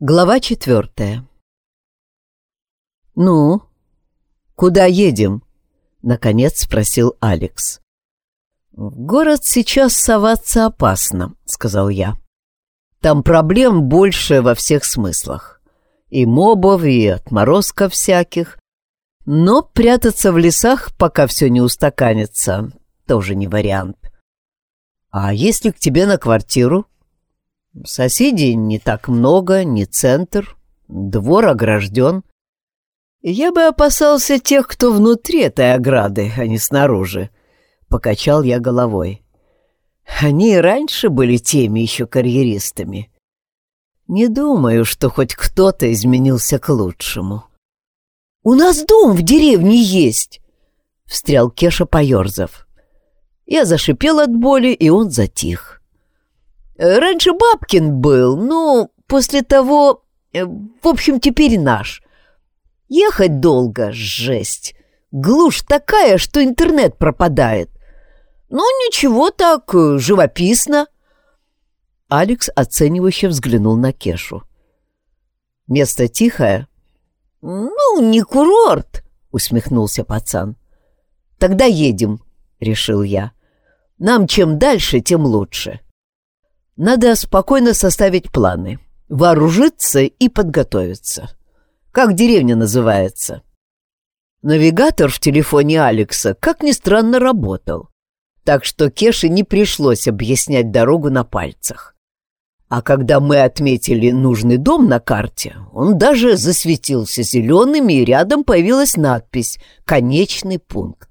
Глава четвертая. «Ну, куда едем?» — наконец спросил Алекс. «В город сейчас соваться опасно», — сказал я. «Там проблем больше во всех смыслах. И мобов, и отморозков всяких. Но прятаться в лесах, пока все не устаканится, тоже не вариант. А если к тебе на квартиру?» Соседей не так много, не центр, двор огражден. Я бы опасался тех, кто внутри этой ограды, а не снаружи. Покачал я головой. Они и раньше были теми еще карьеристами. Не думаю, что хоть кто-то изменился к лучшему. «У нас дом в деревне есть!» — встрял Кеша, поерзав. Я зашипел от боли, и он затих. Раньше Бабкин был, но после того... Э, в общем, теперь наш. Ехать долго, жесть. Глушь такая, что интернет пропадает. Ну, ничего так, э, живописно. Алекс оценивающе взглянул на Кешу. «Место тихое?» «Ну, не курорт», — усмехнулся пацан. «Тогда едем», — решил я. «Нам чем дальше, тем лучше». Надо спокойно составить планы, вооружиться и подготовиться. Как деревня называется? Навигатор в телефоне Алекса, как ни странно, работал. Так что Кеше не пришлось объяснять дорогу на пальцах. А когда мы отметили нужный дом на карте, он даже засветился зеленым, и рядом появилась надпись «Конечный пункт».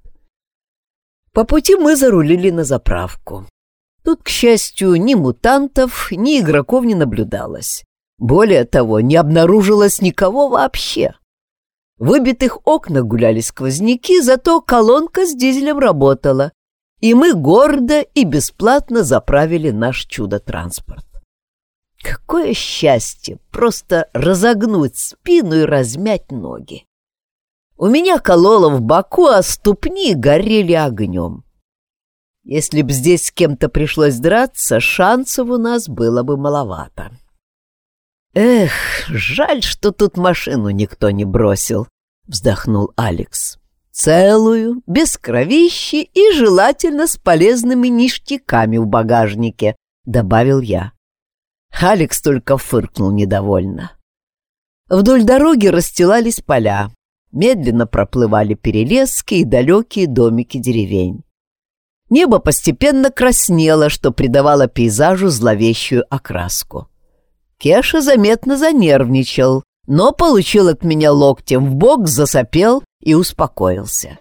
По пути мы зарулили на заправку. Тут, к счастью, ни мутантов, ни игроков не наблюдалось. Более того, не обнаружилось никого вообще. В выбитых окнах гуляли сквозняки, зато колонка с дизелем работала, и мы гордо и бесплатно заправили наш чудо-транспорт. Какое счастье просто разогнуть спину и размять ноги. У меня кололо в боку, а ступни горели огнем. Если б здесь с кем-то пришлось драться, шансов у нас было бы маловато. «Эх, жаль, что тут машину никто не бросил», — вздохнул Алекс. «Целую, без кровищи и желательно с полезными ништяками в багажнике», — добавил я. Алекс только фыркнул недовольно. Вдоль дороги расстилались поля, медленно проплывали перелески и далекие домики деревень. Небо постепенно краснело, что придавало пейзажу зловещую окраску. Кеша заметно занервничал, но получил от меня локтем в бок, засопел и успокоился.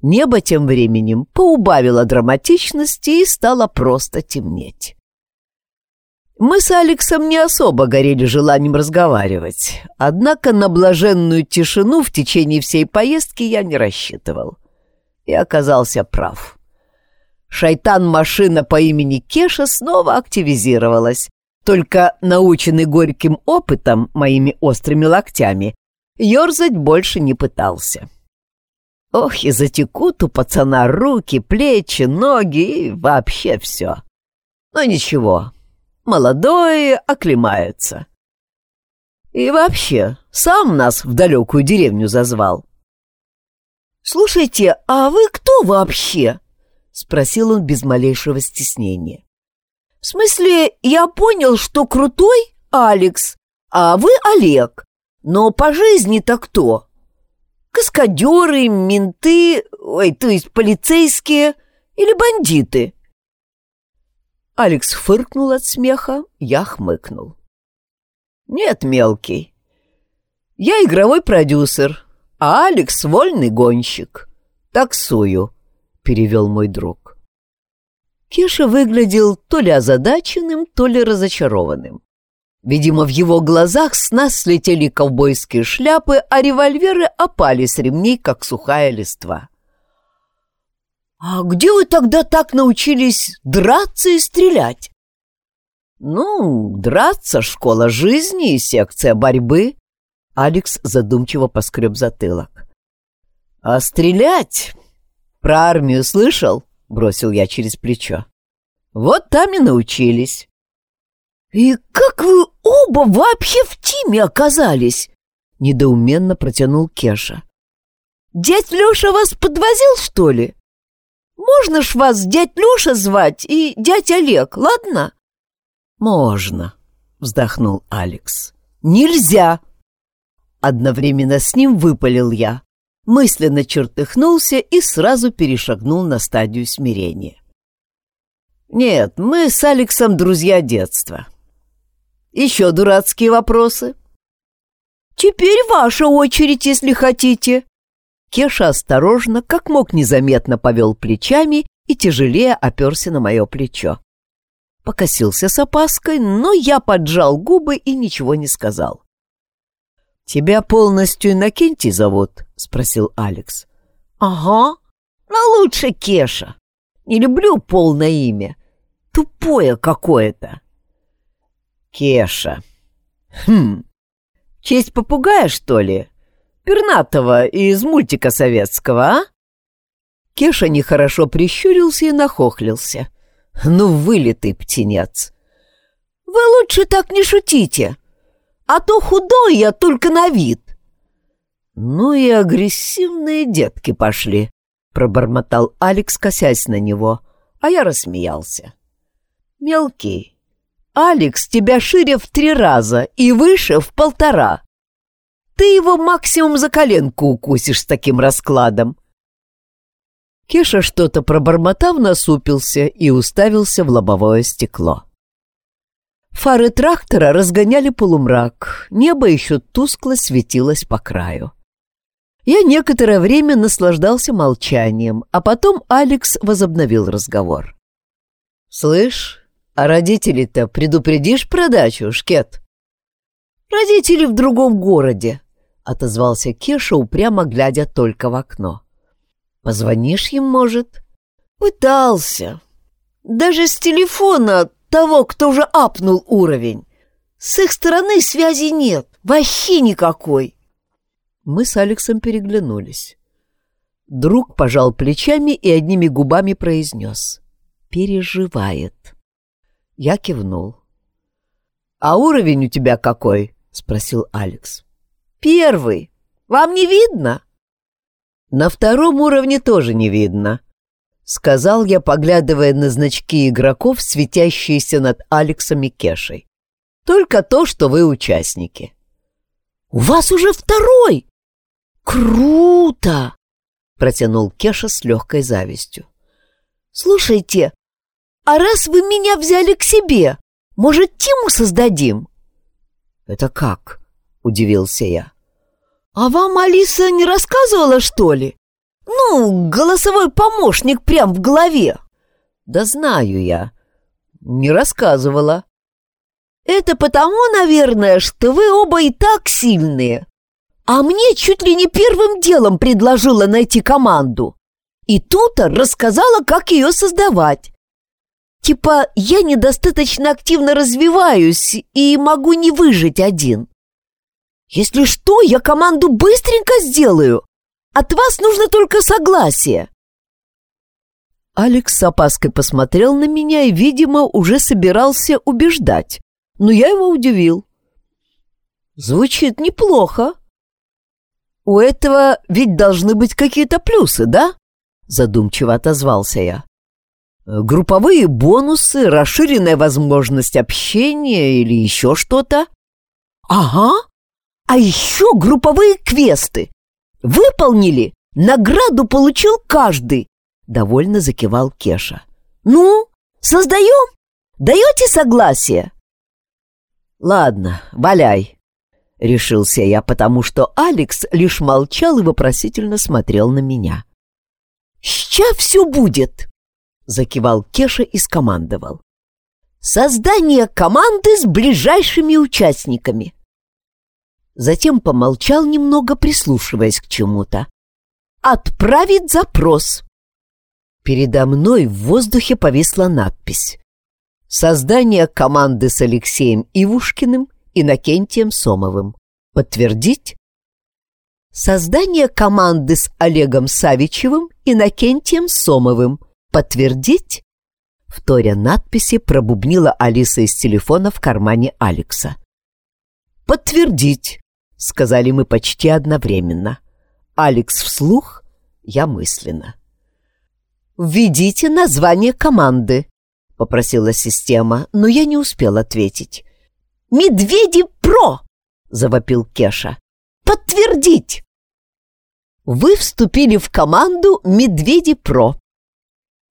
Небо тем временем поубавило драматичности и стало просто темнеть. Мы с Алексом не особо горели желанием разговаривать, однако на блаженную тишину в течение всей поездки я не рассчитывал. И оказался прав. Шайтан-машина по имени Кеша снова активизировалась. Только наученный горьким опытом, моими острыми локтями, ерзать больше не пытался. Ох, и затекут у пацана руки, плечи, ноги и вообще все. Но ничего, молодое оклемается. И вообще, сам нас в далекую деревню зазвал. «Слушайте, а вы кто вообще?» — спросил он без малейшего стеснения. «В смысле, я понял, что крутой Алекс, а вы Олег, но по жизни-то кто? Каскадеры, менты, ой, то есть полицейские или бандиты?» Алекс фыркнул от смеха, я хмыкнул. «Нет, мелкий, я игровой продюсер, а Алекс — вольный гонщик. Таксую». — перевел мой друг. Кеша выглядел то ли озадаченным, то ли разочарованным. Видимо, в его глазах с нас слетели ковбойские шляпы, а револьверы опали с ремней, как сухая листва. «А где вы тогда так научились драться и стрелять?» «Ну, драться — школа жизни и секция борьбы», — Алекс задумчиво поскреб затылок. «А стрелять «Про армию слышал?» — бросил я через плечо. «Вот там и научились». «И как вы оба вообще в тиме оказались?» — недоуменно протянул Кеша. «Дядь Леша вас подвозил, что ли? Можно ж вас дядь Леша звать и дядь Олег, ладно?» «Можно», — вздохнул Алекс. «Нельзя!» Одновременно с ним выпалил я, мысленно чертыхнулся и сразу перешагнул на стадию смирения. «Нет, мы с Алексом друзья детства. Еще дурацкие вопросы?» «Теперь ваша очередь, если хотите». Кеша осторожно, как мог незаметно повел плечами и тяжелее оперся на мое плечо. Покосился с опаской, но я поджал губы и ничего не сказал. «Тебя полностью Иннокентий зовут?» — спросил Алекс. «Ага, но лучше Кеша. Не люблю полное имя. Тупое какое-то». «Кеша. Хм, честь попугая, что ли? Пернатого из мультика советского, а?» Кеша нехорошо прищурился и нахохлился. «Ну, вылитый птенец!» «Вы лучше так не шутите!» а то худой я только на вид». «Ну и агрессивные детки пошли», — пробормотал Алекс, косясь на него, а я рассмеялся. «Мелкий, Алекс тебя шире в три раза и выше в полтора. Ты его максимум за коленку укусишь с таким раскладом». Кеша что-то пробормотав насупился и уставился в лобовое стекло. Фары трактора разгоняли полумрак, небо еще тускло светилось по краю. Я некоторое время наслаждался молчанием, а потом Алекс возобновил разговор. «Слышь, а родителей-то предупредишь про дачу, Шкет?» «Родители в другом городе», — отозвался Кеша, упрямо глядя только в окно. «Позвонишь им, может?» «Пытался. Даже с телефона того, кто уже апнул уровень. С их стороны связи нет, вообще никакой. Мы с Алексом переглянулись. Друг пожал плечами и одними губами произнес. «Переживает». Я кивнул. «А уровень у тебя какой?» — спросил Алекс. «Первый. Вам не видно?» «На втором уровне тоже не видно», — сказал я, поглядывая на значки игроков, светящиеся над Алексом и Кешей. «Только то, что вы участники». «У вас уже второй! Круто!» — протянул Кеша с легкой завистью. «Слушайте, а раз вы меня взяли к себе, может, тему создадим?» «Это как?» — удивился я. «А вам Алиса не рассказывала, что ли? Ну, голосовой помощник прям в голове. Да знаю я. Не рассказывала. Это потому, наверное, что вы оба и так сильные. А мне чуть ли не первым делом предложила найти команду. И Тута рассказала, как ее создавать. Типа, я недостаточно активно развиваюсь и могу не выжить один. Если что, я команду быстренько сделаю, от вас нужно только согласие. Алекс с опаской посмотрел на меня и, видимо, уже собирался убеждать, но я его удивил. Звучит неплохо. У этого ведь должны быть какие-то плюсы, да? Задумчиво отозвался я. Групповые бонусы, расширенная возможность общения или еще что-то? Ага, а еще групповые квесты. Выполнили, награду получил каждый, довольно закивал Кеша. Ну, создаем? Даете согласие? Ладно, валяй, решился я, потому что Алекс лишь молчал и вопросительно смотрел на меня. «Сейчас все будет!» — закивал Кеша и скомандовал. «Создание команды с ближайшими участниками затем помолчал немного, прислушиваясь к чему-то. «Отправить запрос!» Передо мной в воздухе повисла надпись. «Создание команды с Алексеем Ивушкиным и Накентием Сомовым. Подтвердить?» «Создание команды с Олегом Савичевым и Накентием Сомовым. Подтвердить?» Вторя надписи пробубнила Алиса из телефона в кармане Алекса. «Подтвердить», — сказали мы почти одновременно. Алекс вслух, я мысленно. «Введите название команды», — попросила система, но я не успел ответить. «Медведи Про!» — завопил Кеша. «Подтвердить!» Вы вступили в команду «Медведи Про».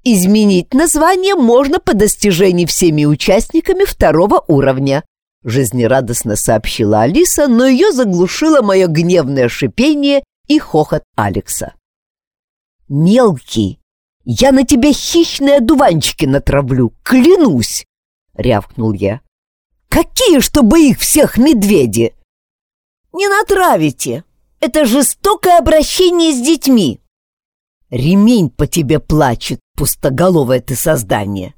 Изменить название можно по достижении всеми участниками второго уровня, жизнерадостно сообщила Алиса, но ее заглушило мое гневное шипение и хохот Алекса. «Мелкий, я на тебя хищные одуванчики натравлю, клянусь!» — рявкнул я. «Какие, чтобы их всех медведи?» «Не натравите! Это жестокое обращение с детьми!» «Ремень по тебе плачет, пустоголовое ты создание!»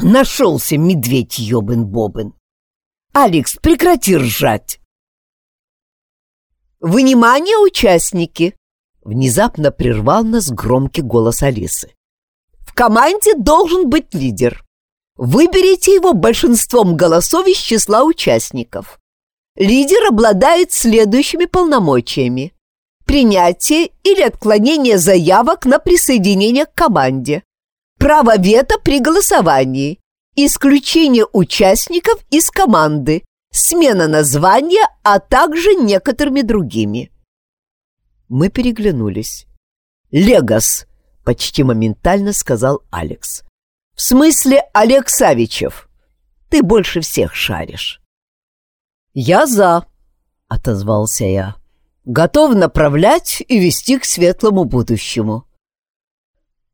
«Нашелся медведь ебын-бобын!» «Алекс, прекрати ржать!» «Внимание, участники!» Внезапно прервал нас громкий голос Алисы. «В команде должен быть лидер. Выберите его большинством голосов из числа участников. Лидер обладает следующими полномочиями. Принятие или отклонение заявок на присоединение к команде. Право вето при голосовании. Исключение участников из команды. Смена названия, а также некоторыми другими. Мы переглянулись. «Легос!» — почти моментально сказал Алекс. «В смысле Олег Савичев? Ты больше всех шаришь». «Я за», — отозвался я. «Готов направлять и вести к светлому будущему».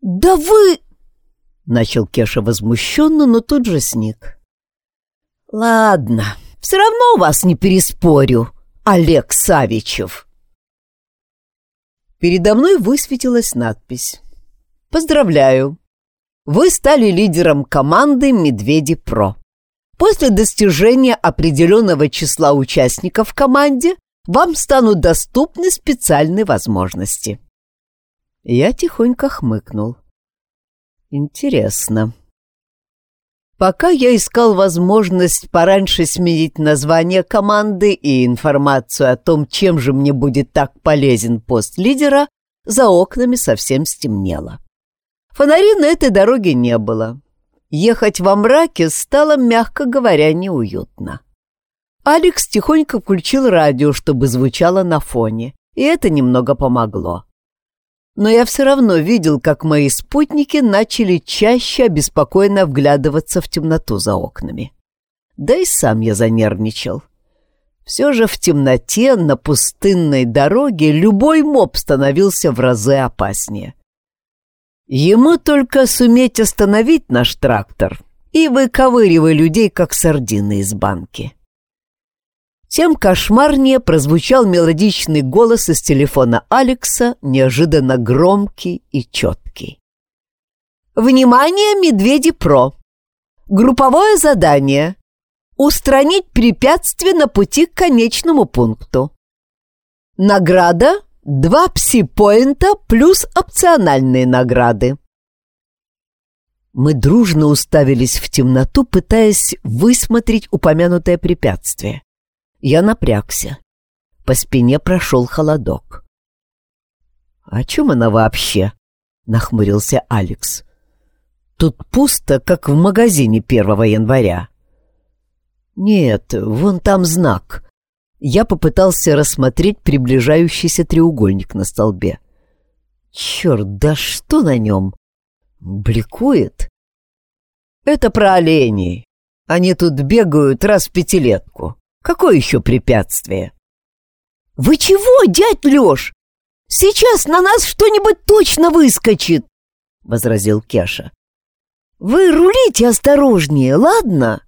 «Да вы...» — начал Кеша возмущенно, но тут же сник. «Ладно, все равно вас не переспорю, Олег Савичев». Передо мной высветилась надпись. «Поздравляю! Вы стали лидером команды «Медведи Про». После достижения определенного числа участников в команде вам станут доступны специальные возможности». Я тихонько хмыкнул. «Интересно». Пока я искал возможность пораньше сменить название команды и информацию о том, чем же мне будет так полезен пост лидера, за окнами совсем стемнело. Фонари на этой дороге не было. Ехать во мраке стало, мягко говоря, неуютно. Алекс тихонько включил радио, чтобы звучало на фоне, и это немного помогло но я все равно видел, как мои спутники начали чаще обеспокоенно вглядываться в темноту за окнами. Да и сам я занервничал. Все же в темноте на пустынной дороге любой моб становился в разы опаснее. Ему только суметь остановить наш трактор и выковыривай людей, как сардины из банки тем кошмарнее прозвучал мелодичный голос из телефона Алекса, неожиданно громкий и четкий. «Внимание, Медведи Про! Групповое задание. Устранить препятствие на пути к конечному пункту. Награда — два пси-поинта плюс опциональные награды». Мы дружно уставились в темноту, пытаясь высмотреть упомянутое препятствие. Я напрягся. По спине прошел холодок. «О чем она вообще?» — нахмурился Алекс. «Тут пусто, как в магазине 1 января». «Нет, вон там знак». Я попытался рассмотреть приближающийся треугольник на столбе. «Черт, да что на нем? Бликует?» «Это про оленей. Они тут бегают раз в пятилетку. Какое еще препятствие? «Вы чего, дядь Леш? Сейчас на нас что-нибудь точно выскочит!» — возразил Кеша. «Вы рулите осторожнее, ладно?»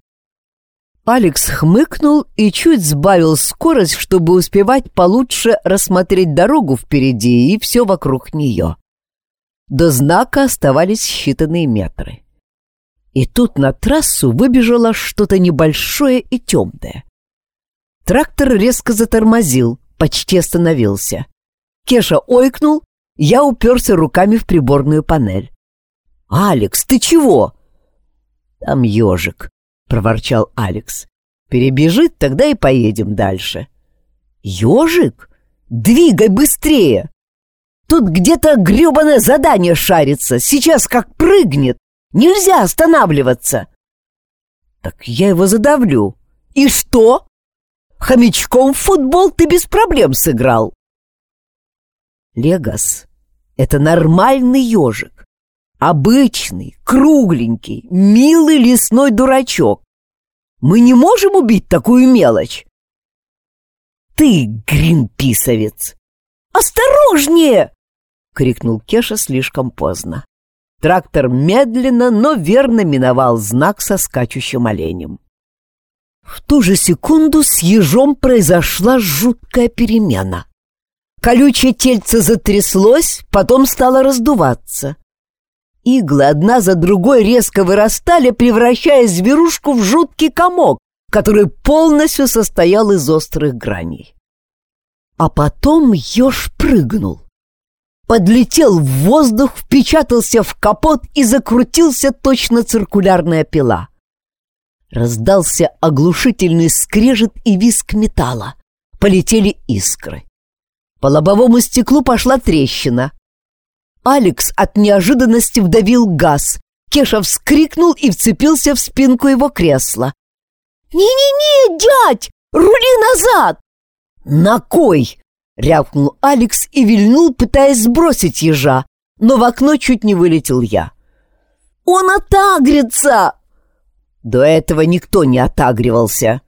Алекс хмыкнул и чуть сбавил скорость, чтобы успевать получше рассмотреть дорогу впереди и все вокруг нее. До знака оставались считанные метры. И тут на трассу выбежало что-то небольшое и темное. Трактор резко затормозил, почти остановился. Кеша ойкнул, я уперся руками в приборную панель. «Алекс, ты чего?» «Там ежик», — проворчал Алекс. Перебежит, тогда и поедем дальше. Ежик? Двигай быстрее! Тут где-то гребаное задание шарится. Сейчас как прыгнет. Нельзя останавливаться. Так я его задавлю. И что? Хомячком в футбол ты без проблем сыграл. Легас — это нормальный ежик. Обычный, кругленький, милый лесной дурачок. Мы не можем убить такую мелочь. Ты, гринписовец! Осторожнее! крикнул Кеша слишком поздно. Трактор медленно, но верно миновал знак со скачущим оленем. В ту же секунду с ежом произошла жуткая перемена. Колючее тельце затряслось, потом стало раздуваться. Иглы одна за другой резко вырастали, превращая зверушку в жуткий комок, который полностью состоял из острых граней. А потом еж прыгнул. Подлетел в воздух, впечатался в капот и закрутился точно циркулярная пила. Раздался оглушительный скрежет и виск металла. Полетели искры. По лобовому стеклу пошла трещина. Алекс от неожиданности вдавил газ. Кеша вскрикнул и вцепился в спинку его кресла. «Не-не-не, дядь! Рули назад!» «На кой?» — рявкнул Алекс и вильнул, пытаясь сбросить ежа, но в окно чуть не вылетел я. «Он отагрится!» До этого никто не отагривался.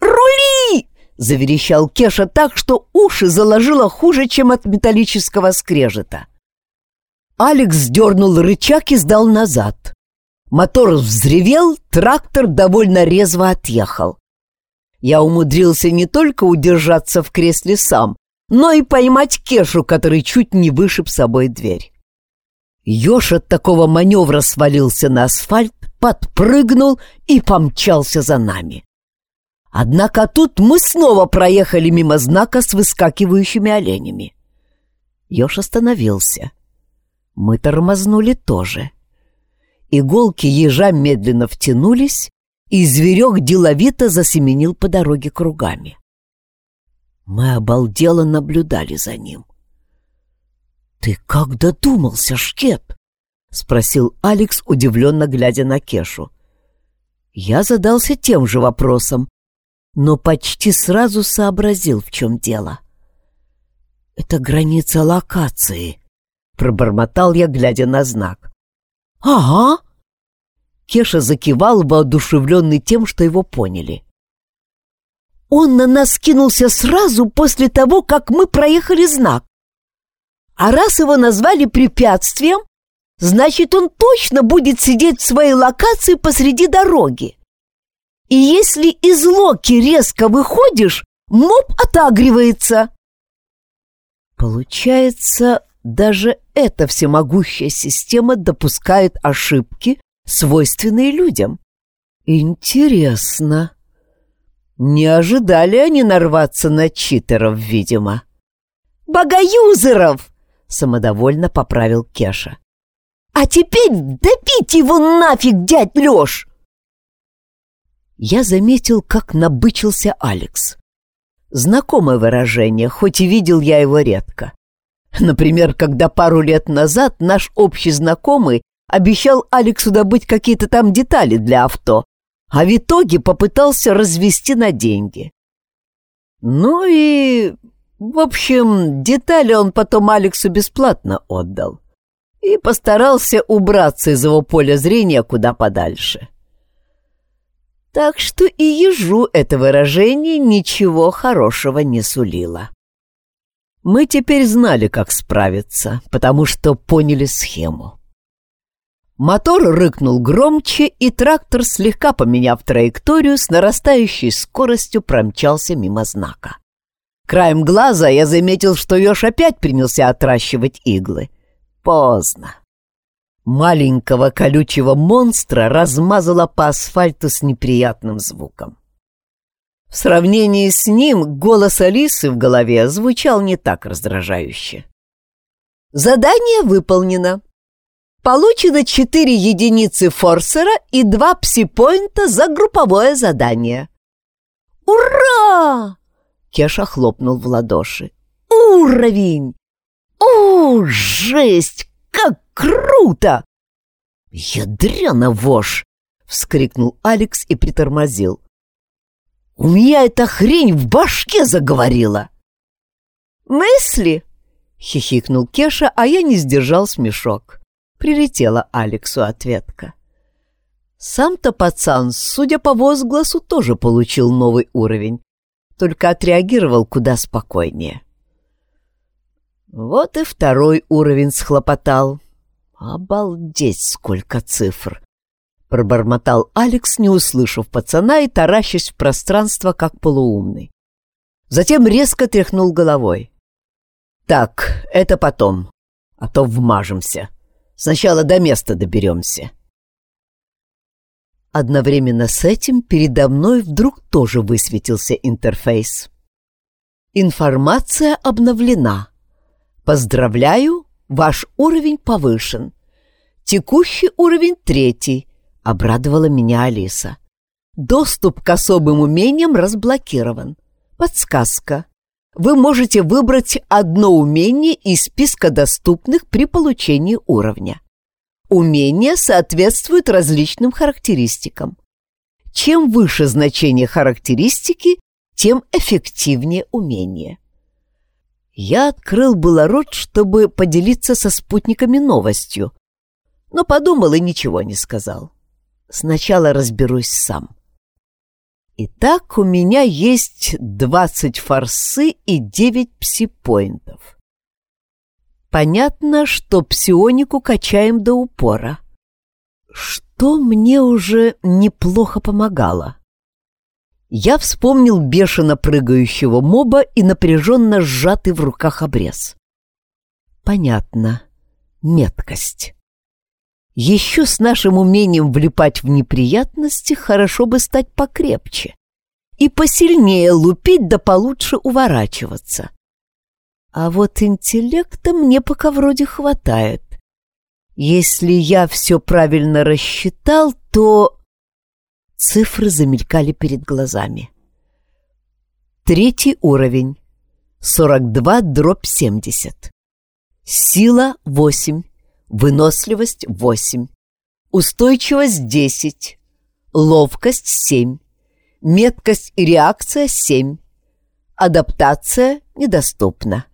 «Рули!» — заверещал Кеша так, что уши заложило хуже, чем от металлического скрежета. Алекс дернул рычаг и сдал назад. Мотор взревел, трактор довольно резво отъехал. Я умудрился не только удержаться в кресле сам, но и поймать Кешу, который чуть не вышиб собой дверь. Ёж от такого маневра свалился на асфальт, подпрыгнул и помчался за нами. Однако тут мы снова проехали мимо знака с выскакивающими оленями. Ёж остановился. Мы тормознули тоже. Иголки ежа медленно втянулись, и зверек деловито засеменил по дороге кругами. Мы обалдело наблюдали за ним. «Ты как додумался, Шкет?» — спросил Алекс, удивленно глядя на Кешу. Я задался тем же вопросом, но почти сразу сообразил, в чем дело. «Это граница локации», Пробормотал я, глядя на знак. «Ага!» Кеша закивал, воодушевленный тем, что его поняли. «Он на нас кинулся сразу после того, как мы проехали знак. А раз его назвали препятствием, значит, он точно будет сидеть в своей локации посреди дороги. И если из локи резко выходишь, моб отагривается». Получается, даже эта всемогущая система допускает ошибки, свойственные людям. Интересно. Не ожидали они нарваться на читеров, видимо. «Богоюзеров!» — самодовольно поправил Кеша. «А теперь добить его нафиг, дядь Лёш!» Я заметил, как набычился Алекс. Знакомое выражение, хоть и видел я его редко. Например, когда пару лет назад наш общий знакомый обещал Алексу добыть какие-то там детали для авто, а в итоге попытался развести на деньги. Ну и, в общем, детали он потом Алексу бесплатно отдал и постарался убраться из его поля зрения куда подальше. Так что и ежу это выражение ничего хорошего не сулило. Мы теперь знали, как справиться, потому что поняли схему. Мотор рыкнул громче, и трактор, слегка поменяв траекторию, с нарастающей скоростью промчался мимо знака. Краем глаза я заметил, что еж опять принялся отращивать иглы. Поздно. Маленького колючего монстра размазало по асфальту с неприятным звуком. В сравнении с ним голос Алисы в голове звучал не так раздражающе. Задание выполнено. Получено 4 единицы форсера и 2 псипоинта за групповое задание. «Ура!» Кеша хлопнул в ладоши. «Уровень! О, жесть! Как круто!» «Ядрена вошь!» — вскрикнул Алекс и притормозил. «У меня эта хрень в башке заговорила!» «Мысли?» — хихикнул Кеша, а я не сдержал смешок. Прилетела Алексу ответка. Сам-то пацан, судя по возгласу, тоже получил новый уровень, только отреагировал куда спокойнее. Вот и второй уровень схлопотал. Обалдеть, сколько цифр! Пробормотал Алекс, не услышав пацана и таращась в пространство, как полуумный. Затем резко тряхнул головой. «Так, это потом, а то вмажемся. Сначала до места доберемся». Одновременно с этим передо мной вдруг тоже высветился интерфейс. Информация обновлена. Поздравляю, ваш уровень повышен. Текущий уровень третий, обрадовала меня Алиса. Доступ к особым умениям разблокирован. Подсказка. Вы можете выбрать одно умение из списка доступных при получении уровня. Умения соответствуют различным характеристикам. Чем выше значение характеристики, тем эффективнее умение. Я открыл было рот, чтобы поделиться со спутниками новостью, но подумал и ничего не сказал. Сначала разберусь сам. Итак, у меня есть 20 форсы и 9 псипоинтов. Понятно, что псионику качаем до упора. Что мне уже неплохо помогало. Я вспомнил бешено прыгающего моба и напряженно сжатый в руках обрез. Понятно. Меткость. Еще с нашим умением влипать в неприятности хорошо бы стать покрепче и посильнее лупить да получше уворачиваться. А вот интеллекта мне пока вроде хватает. Если я все правильно рассчитал, то... Цифры замелькали перед глазами. Третий уровень. 42 дробь 70. Сила 8. Выносливость 8. Устойчивость 10. Ловкость 7. Меткость и реакция 7. Адаптация недоступна.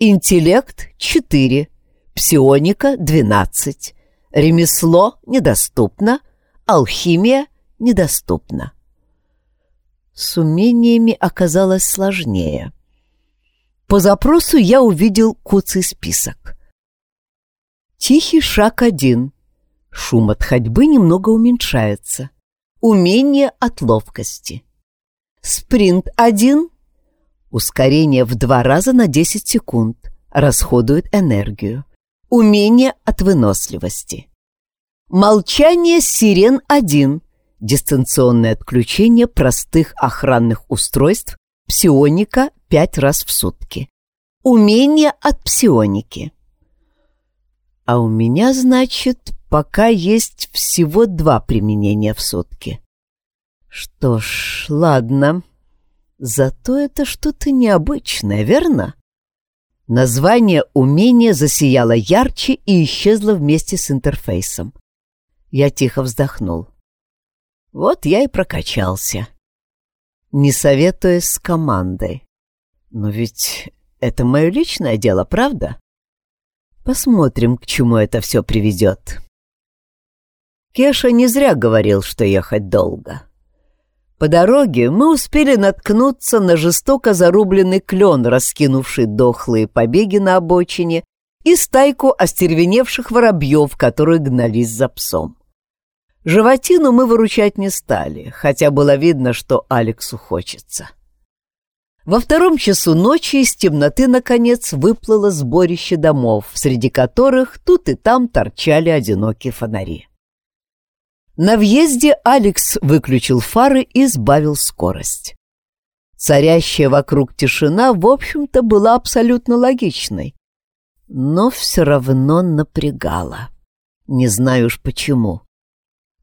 Интеллект — 4, псионика — 12, ремесло — недоступно, алхимия — недоступна. С умениями оказалось сложнее. По запросу я увидел куцый список. Тихий шаг один. Шум от ходьбы немного уменьшается. Умение от ловкости. Спринт один Ускорение в два раза на 10 секунд. Расходует энергию. Умение от выносливости. Молчание сирен-1. Дистанционное отключение простых охранных устройств псионика 5 раз в сутки. Умение от псионики. А у меня, значит, пока есть всего два применения в сутки. Что ж, ладно. Зато это что-то необычное, верно? Название умения засияло ярче и исчезло вместе с интерфейсом. Я тихо вздохнул. Вот я и прокачался. Не советуясь с командой. Но ведь это мое личное дело, правда? Посмотрим, к чему это все приведет. Кеша не зря говорил, что ехать долго. По дороге мы успели наткнуться на жестоко зарубленный клен, раскинувший дохлые побеги на обочине, и стайку остервеневших воробьев, которые гнались за псом. Животину мы выручать не стали, хотя было видно, что Алексу хочется. Во втором часу ночи из темноты, наконец, выплыло сборище домов, среди которых тут и там торчали одинокие фонари. На въезде Алекс выключил фары и сбавил скорость. Царящая вокруг тишина, в общем-то, была абсолютно логичной, но все равно напрягала. Не знаю уж почему.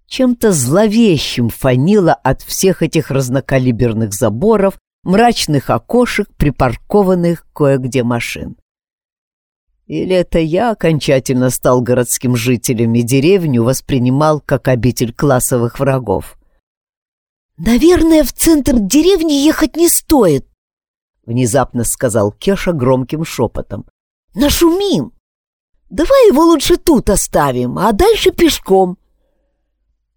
Чем-то зловещим фанило от всех этих разнокалиберных заборов, мрачных окошек, припаркованных кое-где машин. Или это я окончательно стал городским жителем и деревню воспринимал как обитель классовых врагов? «Наверное, в центр деревни ехать не стоит», — внезапно сказал Кеша громким шепотом. «Нашумим! Давай его лучше тут оставим, а дальше пешком».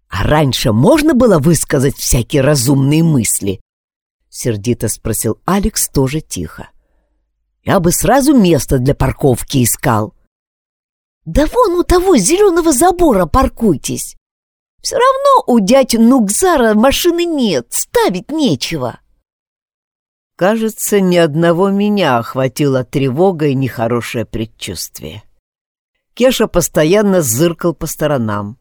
«А раньше можно было высказать всякие разумные мысли?» — сердито спросил Алекс тоже тихо. Я бы сразу место для парковки искал. Да вон у того зеленого забора паркуйтесь. Все равно у дядь Нукзара машины нет, ставить нечего. Кажется, ни одного меня охватила тревога и нехорошее предчувствие. Кеша постоянно зыркал по сторонам.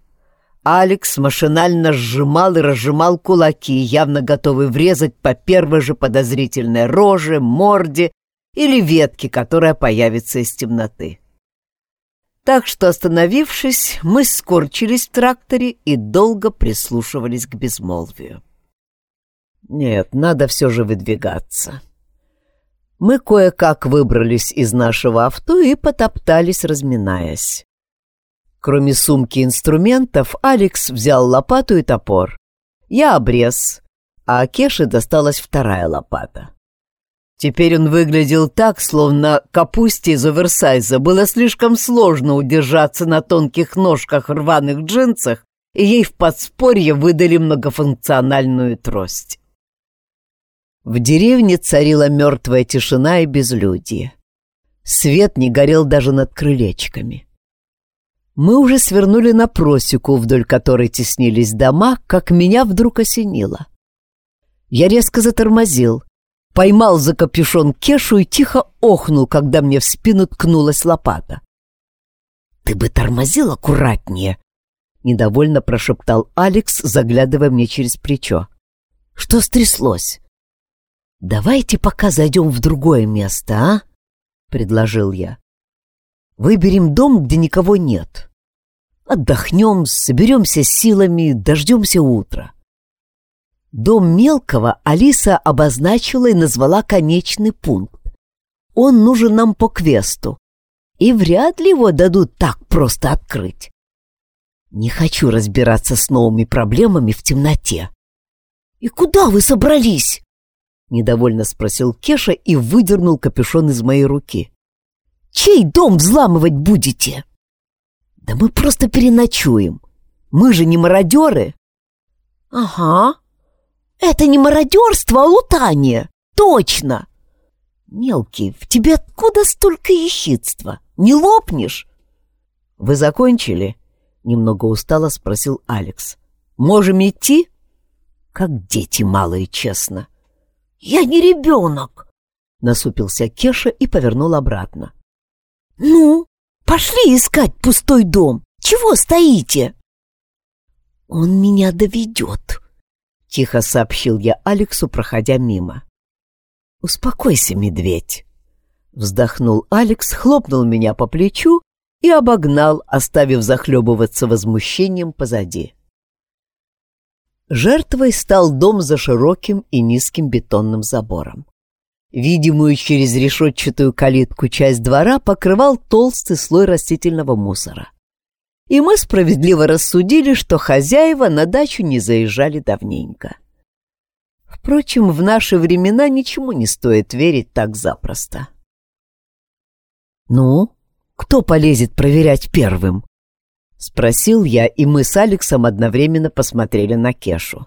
Алекс машинально сжимал и разжимал кулаки, явно готовый врезать по первой же подозрительной роже, морде или ветки, которая появится из темноты. Так что, остановившись, мы скорчились в тракторе и долго прислушивались к безмолвию. Нет, надо все же выдвигаться. Мы кое-как выбрались из нашего авто и потоптались, разминаясь. Кроме сумки инструментов, Алекс взял лопату и топор. Я обрез, а Кеше досталась вторая лопата. Теперь он выглядел так, словно капусте из оверсайза было слишком сложно удержаться на тонких ножках рваных джинсах, и ей в подспорье выдали многофункциональную трость. В деревне царила мертвая тишина и безлюдье. Свет не горел даже над крылечками. Мы уже свернули на просеку, вдоль которой теснились дома, как меня вдруг осенило. Я резко затормозил, поймал за капюшон Кешу и тихо охнул, когда мне в спину ткнулась лопата. «Ты бы тормозил аккуратнее!» — недовольно прошептал Алекс, заглядывая мне через плечо. «Что стряслось?» «Давайте пока зайдем в другое место, а?» — предложил я. «Выберем дом, где никого нет. Отдохнем, соберемся силами, дождемся утра. Дом мелкого Алиса обозначила и назвала конечный пункт. Он нужен нам по квесту, и вряд ли его дадут так просто открыть. Не хочу разбираться с новыми проблемами в темноте. «И куда вы собрались?» — недовольно спросил Кеша и выдернул капюшон из моей руки. «Чей дом взламывать будете?» «Да мы просто переночуем. Мы же не мародеры». «Ага», это не мародерство, а лутание. Точно. Мелкий, в тебе откуда столько ехидства? Не лопнешь? Вы закончили? Немного устало спросил Алекс. Можем идти? Как дети малые, честно. Я не ребенок. Насупился Кеша и повернул обратно. Ну, пошли искать пустой дом. Чего стоите? Он меня доведет, — тихо сообщил я Алексу, проходя мимо. «Успокойся, медведь!» Вздохнул Алекс, хлопнул меня по плечу и обогнал, оставив захлебываться возмущением позади. Жертвой стал дом за широким и низким бетонным забором. Видимую через решетчатую калитку часть двора покрывал толстый слой растительного мусора и мы справедливо рассудили, что хозяева на дачу не заезжали давненько. Впрочем, в наши времена ничему не стоит верить так запросто. «Ну, кто полезет проверять первым?» — спросил я, и мы с Алексом одновременно посмотрели на Кешу.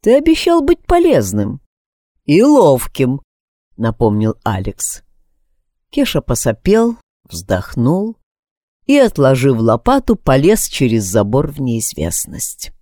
«Ты обещал быть полезным и ловким», — напомнил Алекс. Кеша посопел, вздохнул и, отложив лопату, полез через забор в неизвестность.